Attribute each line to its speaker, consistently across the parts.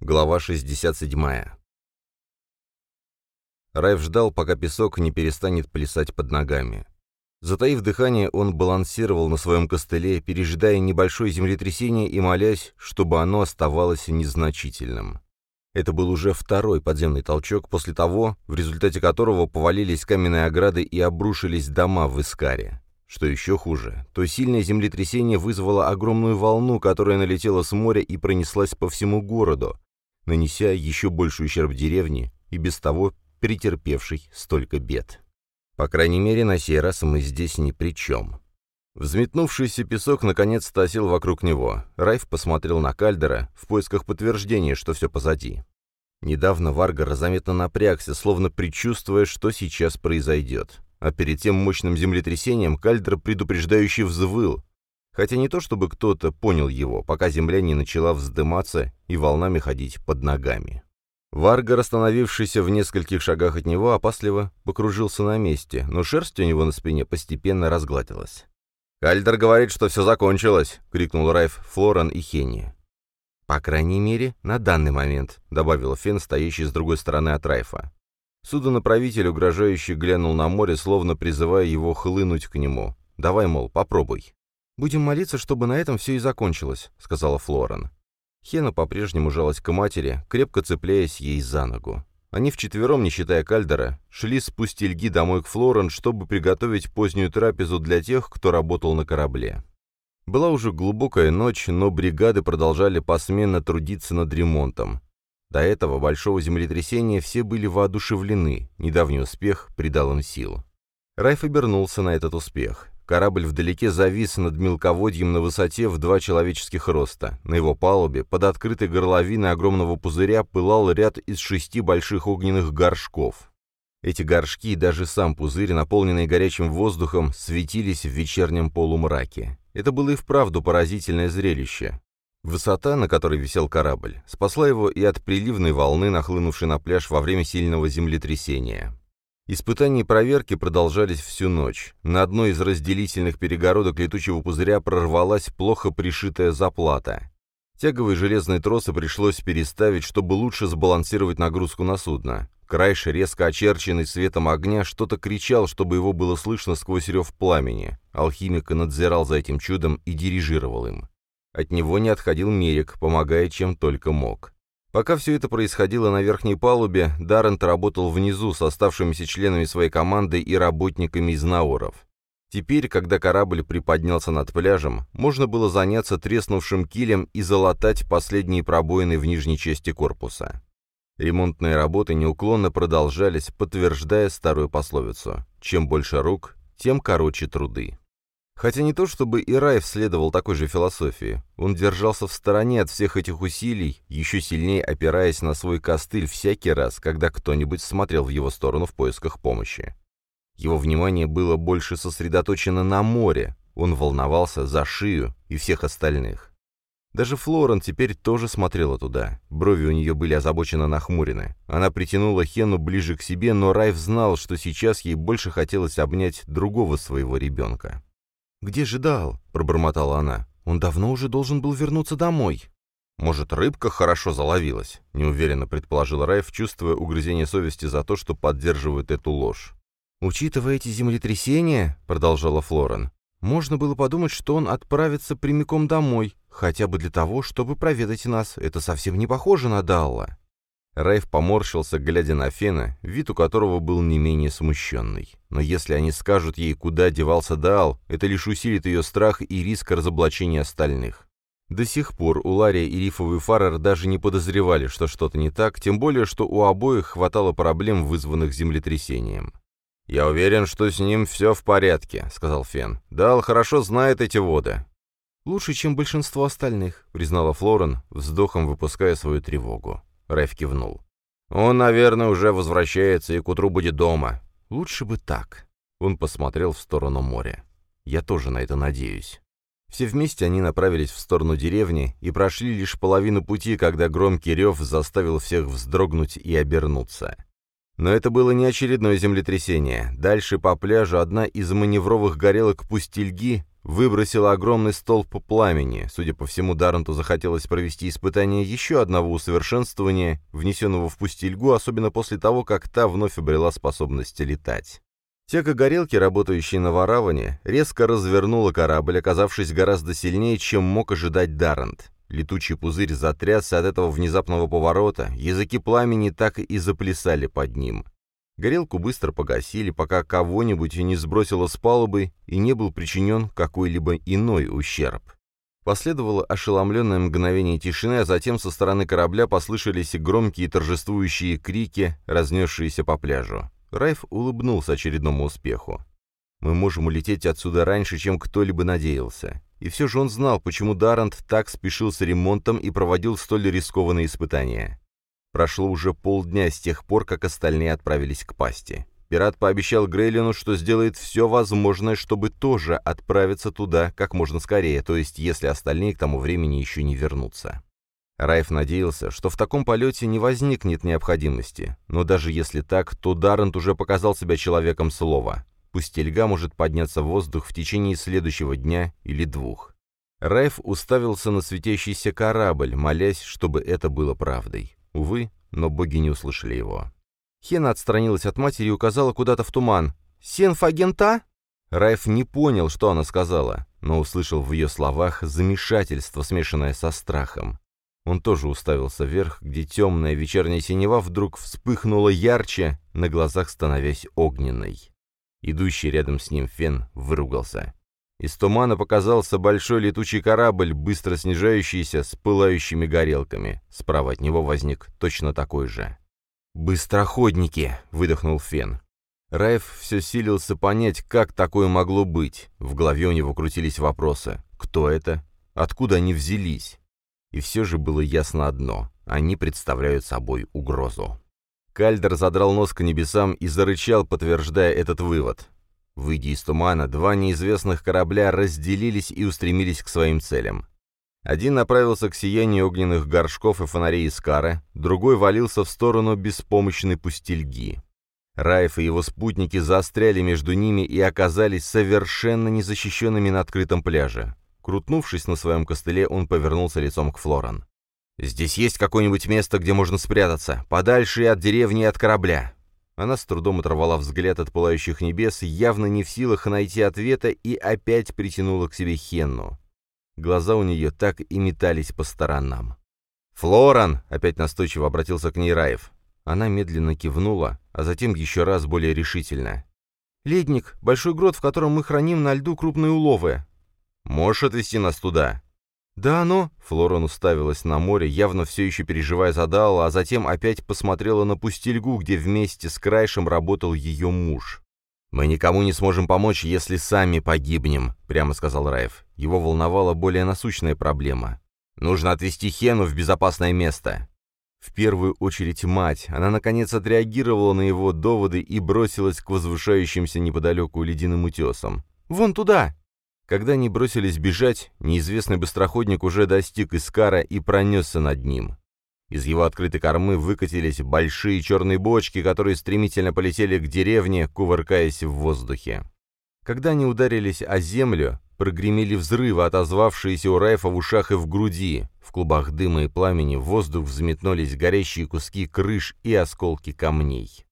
Speaker 1: Глава 67. Райф ждал, пока песок не перестанет плясать под ногами. Затаив дыхание, он балансировал на своем костыле, пережидая небольшое землетрясение и молясь, чтобы оно оставалось незначительным. Это был уже второй подземный толчок после того, в результате которого повалились каменные ограды и обрушились дома в Искаре. Что еще хуже, то сильное землетрясение вызвало огромную волну, которая налетела с моря и пронеслась по всему городу, нанеся еще больший ущерб деревне и без того претерпевшей столько бед. По крайней мере, на сей раз мы здесь ни при чем. Взметнувшийся песок наконец-то осел вокруг него. Райф посмотрел на Кальдера в поисках подтверждения, что все позади. Недавно Варгар заметно напрягся, словно предчувствуя, что сейчас произойдет. А перед тем мощным землетрясением Кальдер предупреждающе взвыл, хотя не то чтобы кто-то понял его, пока земля не начала вздыматься и волнами ходить под ногами. Варгар, остановившийся в нескольких шагах от него, опасливо покружился на месте, но шерсть у него на спине постепенно разгладилась. «Кальдер говорит, что все закончилось!» — крикнул Райф Флоран и Хенни. «По крайней мере, на данный момент», — добавил Фен, стоящий с другой стороны от Райфа. Судонаправитель угрожающе глянул на море, словно призывая его хлынуть к нему. «Давай, мол, попробуй». «Будем молиться, чтобы на этом все и закончилось», — сказала Флорен. Хена по-прежнему жалась к матери, крепко цепляясь ей за ногу. Они вчетвером, не считая Кальдера, шли с пустельги домой к Флорен, чтобы приготовить позднюю трапезу для тех, кто работал на корабле. Была уже глубокая ночь, но бригады продолжали посменно трудиться над ремонтом. До этого большого землетрясения все были воодушевлены, недавний успех придал им сил. Райф обернулся на этот успех. Корабль вдалеке завис над мелководьем на высоте в два человеческих роста. На его палубе, под открытой горловиной огромного пузыря, пылал ряд из шести больших огненных горшков. Эти горшки и даже сам пузырь, наполненный горячим воздухом, светились в вечернем полумраке. Это было и вправду поразительное зрелище. Высота, на которой висел корабль, спасла его и от приливной волны, нахлынувшей на пляж во время сильного землетрясения. Испытания и проверки продолжались всю ночь. На одной из разделительных перегородок летучего пузыря прорвалась плохо пришитая заплата. Тяговые железные тросы пришлось переставить, чтобы лучше сбалансировать нагрузку на судно. Крайш, резко очерченный светом огня, что-то кричал, чтобы его было слышно сквозь рев пламени. Алхимик надзирал за этим чудом и дирижировал им. От него не отходил Мерик, помогая чем только мог. Пока все это происходило на верхней палубе, Даррент работал внизу с оставшимися членами своей команды и работниками из Наоров. Теперь, когда корабль приподнялся над пляжем, можно было заняться треснувшим килем и залатать последние пробоины в нижней части корпуса. Ремонтные работы неуклонно продолжались, подтверждая старую пословицу «чем больше рук, тем короче труды». Хотя не то, чтобы и Райф следовал такой же философии. Он держался в стороне от всех этих усилий, еще сильнее опираясь на свой костыль всякий раз, когда кто-нибудь смотрел в его сторону в поисках помощи. Его внимание было больше сосредоточено на море, он волновался за шию и всех остальных. Даже Флорен теперь тоже смотрела туда. Брови у нее были озабоченно нахмурены. Она притянула Хену ближе к себе, но Райф знал, что сейчас ей больше хотелось обнять другого своего ребенка. «Где же Дал?» — пробормотала она. «Он давно уже должен был вернуться домой». «Может, рыбка хорошо заловилась?» — неуверенно предположил Райф, чувствуя угрызение совести за то, что поддерживает эту ложь. «Учитывая эти землетрясения», — продолжала Флорен, «можно было подумать, что он отправится прямиком домой, хотя бы для того, чтобы проведать нас. Это совсем не похоже на Далла». Райф поморщился, глядя на Фена, вид у которого был не менее смущенный. Но если они скажут ей, куда девался Даал, это лишь усилит ее страх и риск разоблачения остальных. До сих пор у Лария и Рифовый Фаррер даже не подозревали, что что-то не так, тем более, что у обоих хватало проблем, вызванных землетрясением. «Я уверен, что с ним все в порядке», — сказал Фен. «Дал хорошо знает эти воды». «Лучше, чем большинство остальных», — признала Флорен, вздохом выпуская свою тревогу. Рэйв кивнул. «Он, наверное, уже возвращается и к утру будет дома. Лучше бы так». Он посмотрел в сторону моря. «Я тоже на это надеюсь». Все вместе они направились в сторону деревни и прошли лишь половину пути, когда громкий рев заставил всех вздрогнуть и обернуться. Но это было не очередное землетрясение. Дальше по пляжу одна из маневровых горелок пустельги выбросила огромный столб пламени. Судя по всему, Дарренту захотелось провести испытание еще одного усовершенствования, внесенного в пустельгу, особенно после того, как та вновь обрела способность летать. Тека горелки, работающей на Вараване, резко развернула корабль, оказавшись гораздо сильнее, чем мог ожидать Даррент. Летучий пузырь затрясся от этого внезапного поворота, языки пламени так и заплясали под ним. Горелку быстро погасили, пока кого-нибудь не сбросило с палубы и не был причинен какой-либо иной ущерб. Последовало ошеломленное мгновение тишины, а затем со стороны корабля послышались громкие торжествующие крики, разнесшиеся по пляжу. Райф улыбнулся очередному успеху. «Мы можем улететь отсюда раньше, чем кто-либо надеялся. И все же он знал, почему Дарант так спешил с ремонтом и проводил столь рискованные испытания. Прошло уже полдня с тех пор, как остальные отправились к пасти. Пират пообещал Грейлину, что сделает все возможное, чтобы тоже отправиться туда как можно скорее, то есть если остальные к тому времени еще не вернутся. Райф надеялся, что в таком полете не возникнет необходимости, но даже если так, то Даррент уже показал себя человеком слова. Пустельга может подняться в воздух в течение следующего дня или двух. Райф уставился на светящийся корабль, молясь, чтобы это было правдой. Увы, но боги не услышали его. Хена отстранилась от матери и указала куда-то в туман. «Сенфагента?» Райф не понял, что она сказала, но услышал в ее словах замешательство, смешанное со страхом. Он тоже уставился вверх, где темная вечерняя синева вдруг вспыхнула ярче, на глазах становясь огненной. Идущий рядом с ним Фен выругался. Из тумана показался большой летучий корабль, быстро снижающийся с пылающими горелками. Справа от него возник точно такой же. «Быстроходники!» — выдохнул Фен. Райф все силился понять, как такое могло быть. В голове у него крутились вопросы. Кто это? Откуда они взялись? И все же было ясно одно — они представляют собой угрозу. Кальдер задрал нос к небесам и зарычал, подтверждая этот вывод. Выйдя из тумана, два неизвестных корабля разделились и устремились к своим целям. Один направился к сиянию огненных горшков и фонарей Искара, другой валился в сторону беспомощной пустельги. Райф и его спутники застряли между ними и оказались совершенно незащищенными на открытом пляже. Крутнувшись на своем костыле, он повернулся лицом к Флоран. «Здесь есть какое-нибудь место, где можно спрятаться, подальше и от деревни и от корабля?» Она с трудом оторвала взгляд от пылающих небес, явно не в силах найти ответа, и опять притянула к себе Хенну. Глаза у нее так и метались по сторонам. «Флоран!» — опять настойчиво обратился к ней Раев. Она медленно кивнула, а затем еще раз более решительно. «Ледник, большой грот, в котором мы храним на льду крупные уловы». «Можешь отвезти нас туда?» «Да, но...» — Флоран уставилась на море, явно все еще переживая за Дала, а затем опять посмотрела на пустельгу, где вместе с Крайшем работал ее муж. «Мы никому не сможем помочь, если сами погибнем», — прямо сказал Раев. Его волновала более насущная проблема. «Нужно отвезти Хену в безопасное место». В первую очередь мать. Она, наконец, отреагировала на его доводы и бросилась к возвышающимся неподалеку ледяным утесам. «Вон туда!» Когда они бросились бежать, неизвестный быстроходник уже достиг Искара и пронесся над ним. Из его открытой кормы выкатились большие черные бочки, которые стремительно полетели к деревне, кувыркаясь в воздухе. Когда они ударились о землю, прогремели взрывы, отозвавшиеся у Райфа в ушах и в груди. В клубах дыма и пламени в воздух взметнулись горящие куски крыш и осколки камней.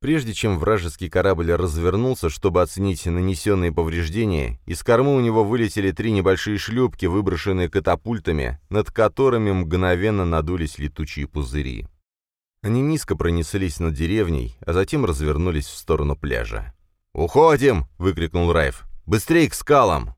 Speaker 1: Прежде чем вражеский корабль развернулся, чтобы оценить нанесенные повреждения, из кормы у него вылетели три небольшие шлюпки, выброшенные катапультами, над которыми мгновенно надулись летучие пузыри. Они низко пронеслись над деревней, а затем развернулись в сторону пляжа. «Уходим!» — выкрикнул Райф. «Быстрей к скалам!»